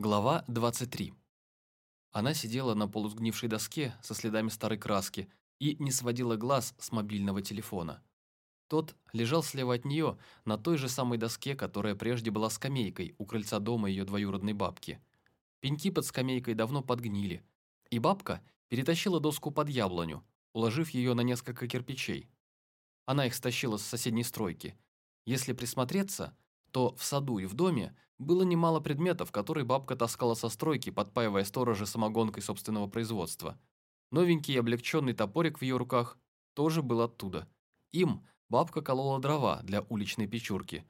Глава 23. Она сидела на полусгнившей доске со следами старой краски и не сводила глаз с мобильного телефона. Тот лежал слева от нее на той же самой доске, которая прежде была скамейкой у крыльца дома ее двоюродной бабки. Пеньки под скамейкой давно подгнили, и бабка перетащила доску под яблоню, уложив ее на несколько кирпичей. Она их стащила с соседней стройки. Если присмотреться, то в саду и в доме было немало предметов, которые бабка таскала со стройки, подпаивая сторожа самогонкой собственного производства. Новенький облегченный топорик в ее руках тоже был оттуда. Им бабка колола дрова для уличной печурки.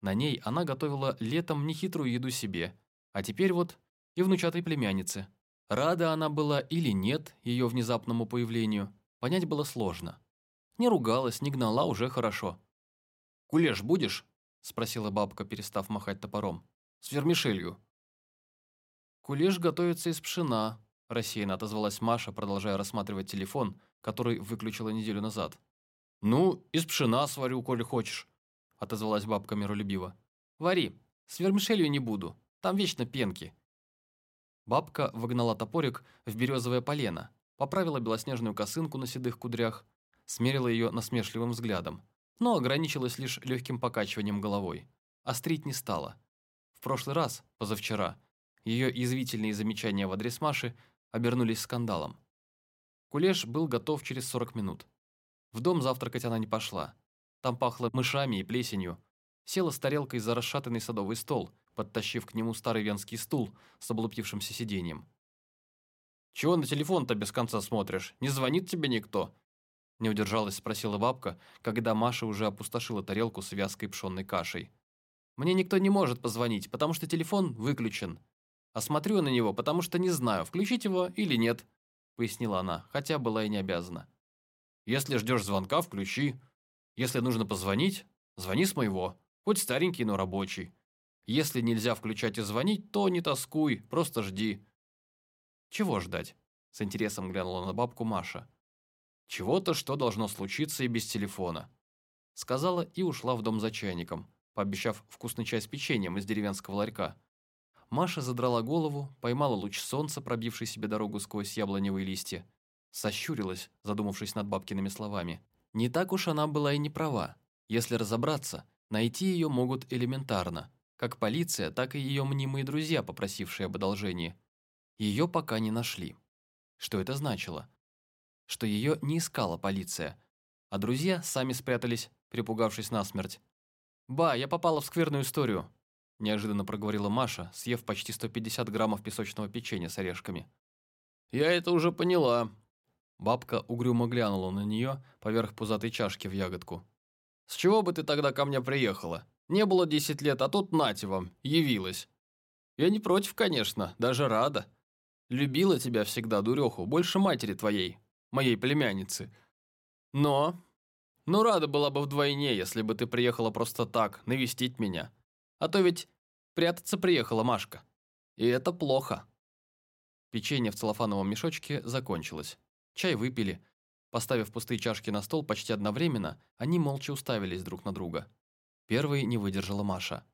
На ней она готовила летом нехитрую еду себе, а теперь вот и внучатой племяннице. Рада она была или нет ее внезапному появлению, понять было сложно. Не ругалась, не гнала уже хорошо. «Кулеш будешь?» – спросила бабка, перестав махать топором. «С вермишелью». «Кулеш готовится из пшена», – рассеянно отозвалась Маша, продолжая рассматривать телефон, который выключила неделю назад. «Ну, из пшена сварю, коли хочешь», – отозвалась бабка миролюбиво. «Вари, с вермишелью не буду, там вечно пенки». Бабка выгнала топорик в березовое полено, поправила белоснежную косынку на седых кудрях, смерила ее насмешливым взглядом но ограничилась лишь легким покачиванием головой. Острить не стала. В прошлый раз, позавчера, ее язвительные замечания в адрес Маши обернулись скандалом. Кулеш был готов через 40 минут. В дом завтракать она не пошла. Там пахло мышами и плесенью. Села с тарелкой за расшатанный садовый стол, подтащив к нему старый венский стул с облупившимся сиденьем. «Чего на телефон-то без конца смотришь? Не звонит тебе никто?» Не удержалась, спросила бабка, когда Маша уже опустошила тарелку с вязкой пшенной кашей. «Мне никто не может позвонить, потому что телефон выключен. А смотрю на него, потому что не знаю, включить его или нет», пояснила она, хотя была и не обязана. «Если ждешь звонка, включи. Если нужно позвонить, звони с моего, хоть старенький, но рабочий. Если нельзя включать и звонить, то не тоскуй, просто жди». «Чего ждать?» С интересом глянула на бабку Маша. Чего-то, что должно случиться и без телефона. Сказала и ушла в дом за чайником, пообещав вкусный чай с печеньем из деревенского ларька. Маша задрала голову, поймала луч солнца, пробивший себе дорогу сквозь яблоневые листья. Сощурилась, задумавшись над бабкиными словами. Не так уж она была и не права. Если разобраться, найти ее могут элементарно. Как полиция, так и ее мнимые друзья, попросившие об одолжении. Ее пока не нашли. Что это значило? Что ее не искала полиция, а друзья сами спрятались, припугавшись насмерть. «Ба, я попала в скверную историю», – неожиданно проговорила Маша, съев почти 150 граммов песочного печенья с орешками. «Я это уже поняла». Бабка угрюмо глянула на нее поверх пузатой чашки в ягодку. «С чего бы ты тогда ко мне приехала? Не было десять лет, а тут нате вам, явилась. Я не против, конечно, даже рада. Любила тебя всегда, дуреху, больше матери твоей моей племянницы. Но... Ну, рада была бы вдвойне, если бы ты приехала просто так, навестить меня. А то ведь прятаться приехала Машка. И это плохо. Печенье в целлофановом мешочке закончилось. Чай выпили. Поставив пустые чашки на стол почти одновременно, они молча уставились друг на друга. Первой не выдержала Маша.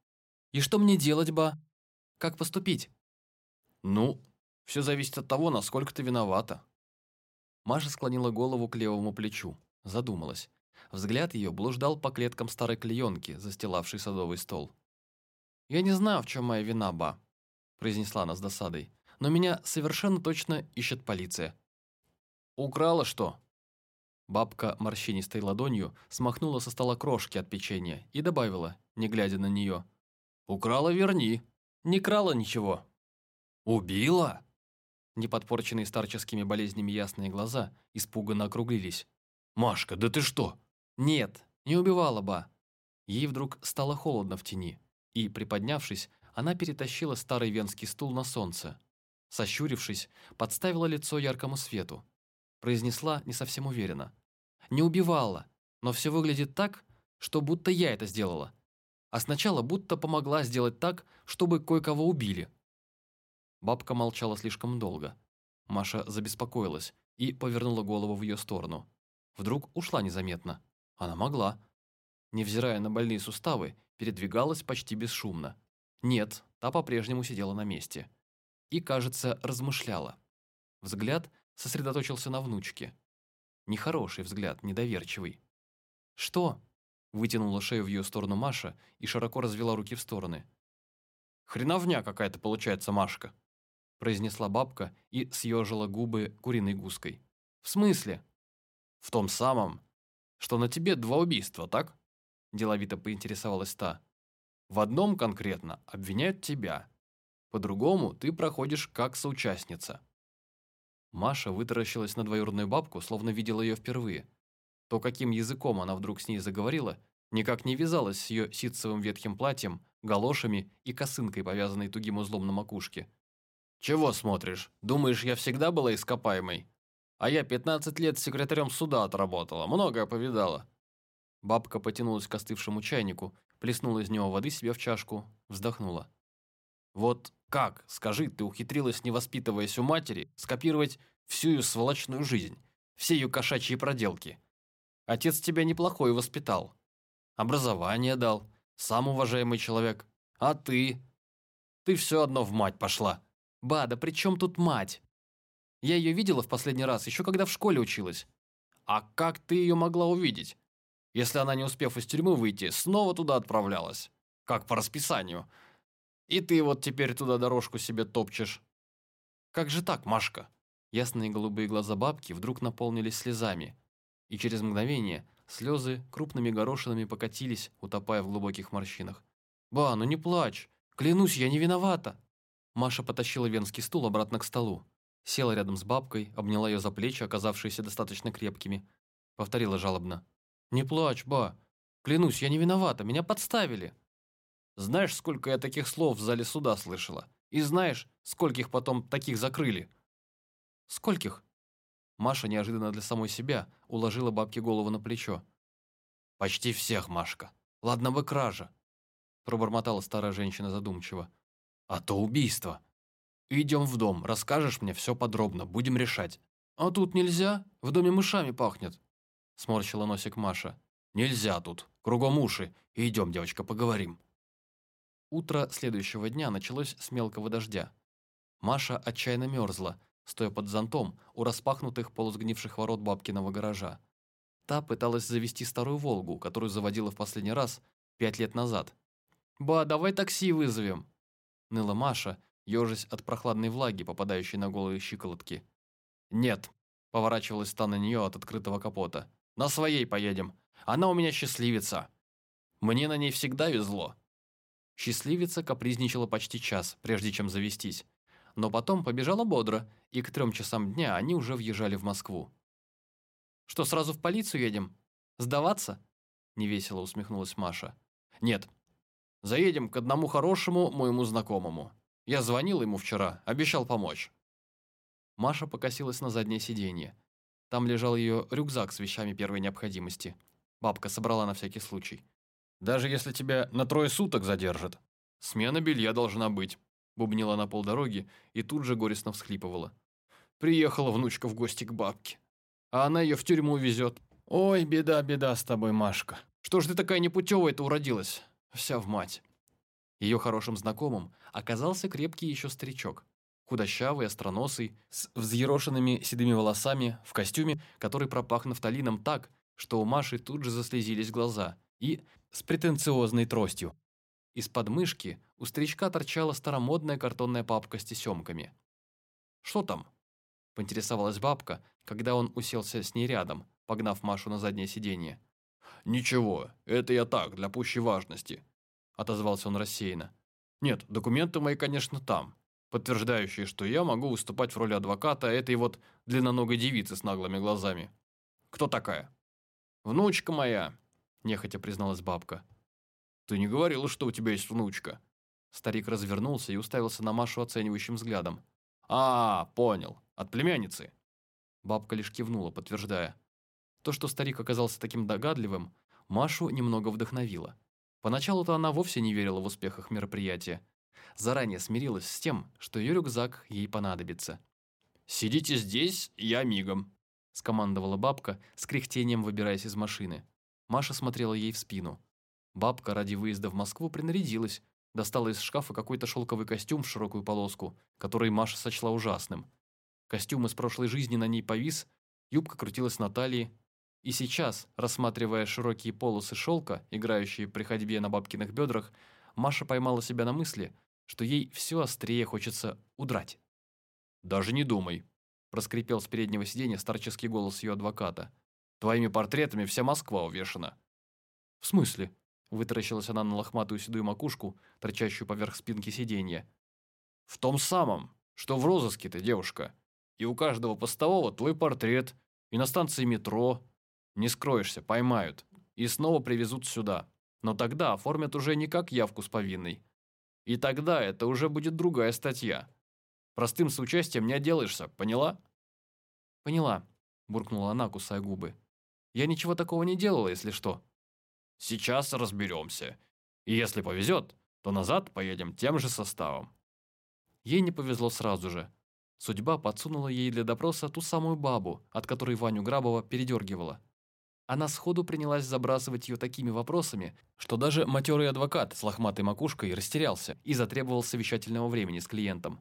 «И что мне делать, ба? Как поступить?» «Ну, все зависит от того, насколько ты виновата», Маша склонила голову к левому плечу, задумалась. Взгляд ее блуждал по клеткам старой клеенки, застилавшей садовый стол. «Я не знаю, в чем моя вина, ба», – произнесла она с досадой. «Но меня совершенно точно ищет полиция». «Украла что?» Бабка морщинистой ладонью смахнула со стола крошки от печенья и добавила, не глядя на нее. «Украла, верни. Не крала ничего». «Убила?» Неподпорченные старческими болезнями ясные глаза испуганно округлились. «Машка, да ты что?» «Нет, не убивала ба». Ей вдруг стало холодно в тени, и, приподнявшись, она перетащила старый венский стул на солнце. Сощурившись, подставила лицо яркому свету. Произнесла не совсем уверенно. «Не убивала, но все выглядит так, что будто я это сделала. А сначала будто помогла сделать так, чтобы кое-кого убили. Бабка молчала слишком долго. Маша забеспокоилась и повернула голову в ее сторону. Вдруг ушла незаметно. Она могла. Невзирая на больные суставы, передвигалась почти бесшумно. Нет, Та по-прежнему сидела на месте. И, кажется, размышляла. Взгляд сосредоточился на внучке. Нехороший взгляд, недоверчивый. «Что?» – вытянула шею в ее сторону Маша и широко развела руки в стороны. «Хреновня какая-то получается, Машка», – произнесла бабка и съежила губы куриной гуской. «В смысле?» «В том самом, что на тебе два убийства, так?» – деловито поинтересовалась та. «В одном конкретно обвиняют тебя, по-другому ты проходишь как соучастница». Маша вытаращилась на двоюродную бабку, словно видела ее впервые. То, каким языком она вдруг с ней заговорила, никак не вязалось с ее ситцевым ветхим платьем, галошами и косынкой, повязанной тугим узлом на макушке. «Чего смотришь? Думаешь, я всегда была ископаемой? А я 15 лет секретарем суда отработала, многое повидала». Бабка потянулась к остывшему чайнику, плеснула из него воды себе в чашку, вздохнула. «Вот как, скажи, ты ухитрилась, не воспитываясь у матери, скопировать всю ее сволочную жизнь, все ее кошачьи проделки? Отец тебя неплохой воспитал. Образование дал, сам уважаемый человек. А ты? Ты все одно в мать пошла. Ба, да при чем тут мать? Я ее видела в последний раз, еще когда в школе училась. А как ты ее могла увидеть? Если она, не успев из тюрьмы выйти, снова туда отправлялась. Как по расписанию – и ты вот теперь туда дорожку себе топчешь. Как же так, Машка?» Ясные голубые глаза бабки вдруг наполнились слезами, и через мгновение слезы крупными горошинами покатились, утопая в глубоких морщинах. «Ба, ну не плачь! Клянусь, я не виновата!» Маша потащила венский стул обратно к столу, села рядом с бабкой, обняла ее за плечи, оказавшиеся достаточно крепкими. Повторила жалобно. «Не плачь, ба! Клянусь, я не виновата, меня подставили!» Знаешь, сколько я таких слов в зале суда слышала? И знаешь, скольких потом таких закрыли?» «Скольких?» Маша неожиданно для самой себя уложила бабке голову на плечо. «Почти всех, Машка. Ладно бы кража», пробормотала старая женщина задумчиво. «А то убийство. Идем в дом, расскажешь мне все подробно, будем решать». «А тут нельзя? В доме мышами пахнет», сморщила носик Маша. «Нельзя тут. Кругом уши. Идем, девочка, поговорим». Утро следующего дня началось с мелкого дождя. Маша отчаянно мерзла, стоя под зонтом у распахнутых полусгнивших ворот бабкиного гаража. Та пыталась завести старую «Волгу», которую заводила в последний раз пять лет назад. «Ба, давай такси вызовем!» Ныла Маша, ежась от прохладной влаги, попадающей на голые щиколотки. «Нет», – поворачивалась та на нее от открытого капота. «На своей поедем. Она у меня счастливица. Мне на ней всегда везло». Счастливица капризничала почти час, прежде чем завестись. Но потом побежала бодро, и к трем часам дня они уже въезжали в Москву. «Что, сразу в полицию едем? Сдаваться?» Невесело усмехнулась Маша. «Нет. Заедем к одному хорошему моему знакомому. Я звонил ему вчера, обещал помочь». Маша покосилась на заднее сиденье. Там лежал ее рюкзак с вещами первой необходимости. Бабка собрала на всякий случай. Даже если тебя на трое суток задержат. Смена белья должна быть», – бубнила на полдороги и тут же горестно всхлипывала. «Приехала внучка в гости к бабке, а она ее в тюрьму везет. Ой, беда, беда с тобой, Машка. Что ж ты такая непутевая-то уродилась? Вся в мать». Ее хорошим знакомым оказался крепкий еще старичок. Худощавый, остроносый, с взъерошенными седыми волосами, в костюме, который пропах нафталином так, что у Маши тут же заслезились глаза, и с претенциозной тростью. Из подмышки у старичка торчала старомодная картонная папка с тесемками. «Что там?» – поинтересовалась бабка, когда он уселся с ней рядом, погнав Машу на заднее сиденье. «Ничего, это я так, для пущей важности», – отозвался он рассеянно. «Нет, документы мои, конечно, там, подтверждающие, что я могу выступать в роли адвоката этой вот длинноногой девицы с наглыми глазами. Кто такая?» «Внучка моя, нехотя призналась бабка. «Ты не говорила, что у тебя есть внучка?» Старик развернулся и уставился на Машу оценивающим взглядом. «А, понял. От племянницы?» Бабка лишь кивнула, подтверждая. То, что старик оказался таким догадливым, Машу немного вдохновило. Поначалу-то она вовсе не верила в успехах мероприятия. Заранее смирилась с тем, что ее рюкзак ей понадобится. «Сидите здесь, я мигом», – скомандовала бабка, с кряхтением выбираясь из машины. Маша смотрела ей в спину. Бабка ради выезда в Москву принарядилась, достала из шкафа какой-то шелковый костюм в широкую полоску, который Маша сочла ужасным. Костюм из прошлой жизни на ней повис, юбка крутилась на талии, и сейчас, рассматривая широкие полосы шелка, играющие при ходьбе на бабкиных бедрах, Маша поймала себя на мысли, что ей все острее хочется удрать. «Даже не думай», – проскрипел с переднего сиденья старческий голос ее адвоката. «Твоими портретами вся Москва увешана». «В смысле?» – вытаращилась она на лохматую седую макушку, торчащую поверх спинки сиденья. «В том самом, что в розыске ты, девушка. И у каждого постового твой портрет, и на станции метро. Не скроешься, поймают. И снова привезут сюда. Но тогда оформят уже не как явку с повинной. И тогда это уже будет другая статья. Простым соучастием не отделаешься, поняла?» «Поняла», – буркнула она, кусая губы. «Я ничего такого не делала, если что». «Сейчас разберемся. И если повезет, то назад поедем тем же составом». Ей не повезло сразу же. Судьба подсунула ей для допроса ту самую бабу, от которой Ваню Грабова передергивала. Она сходу принялась забрасывать ее такими вопросами, что даже матерый адвокат с лохматой макушкой растерялся и затребовал совещательного времени с клиентом.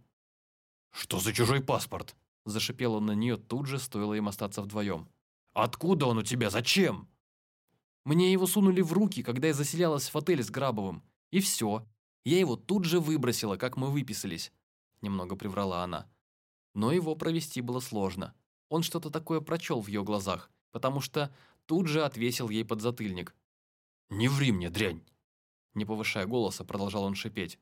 «Что за чужой паспорт?» Зашипел он на нее тут же, стоило им остаться вдвоем. «Откуда он у тебя? Зачем?» «Мне его сунули в руки, когда я заселялась в отеле с Грабовым. И все. Я его тут же выбросила, как мы выписались». Немного приврала она. Но его провести было сложно. Он что-то такое прочел в ее глазах, потому что тут же отвесил ей подзатыльник. «Не ври мне, дрянь!» Не повышая голоса, продолжал он шипеть.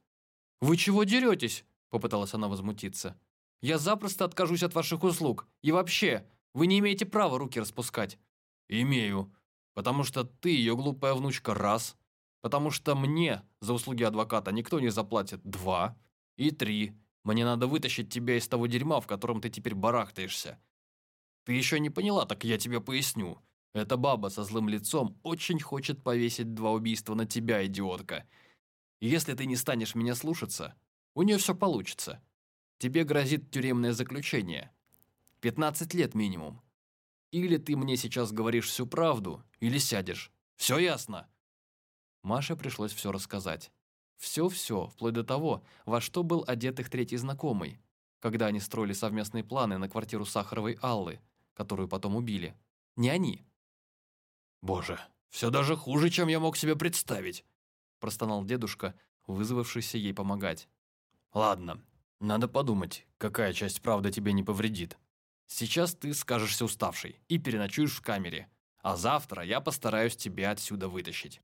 «Вы чего деретесь?» Попыталась она возмутиться. «Я запросто откажусь от ваших услуг. И вообще, вы не имеете права руки распускать». «Имею. Потому что ты ее глупая внучка раз. Потому что мне за услуги адвоката никто не заплатит два. И три. Мне надо вытащить тебя из того дерьма, в котором ты теперь барахтаешься. Ты еще не поняла, так я тебе поясню. Эта баба со злым лицом очень хочет повесить два убийства на тебя, идиотка. Если ты не станешь меня слушаться, у нее все получится. Тебе грозит тюремное заключение. 15 лет минимум. Или ты мне сейчас говоришь всю правду, или сядешь. Все ясно?» Маше пришлось все рассказать. Все-все, вплоть до того, во что был одет их третий знакомый, когда они строили совместные планы на квартиру Сахаровой Аллы, которую потом убили. Не они. «Боже, все даже хуже, чем я мог себе представить», простонал дедушка, вызвавшийся ей помогать. Ладно, надо подумать, какая часть правды тебе не повредит. Сейчас ты скажешься уставшей и переночуешь в камере, а завтра я постараюсь тебя отсюда вытащить.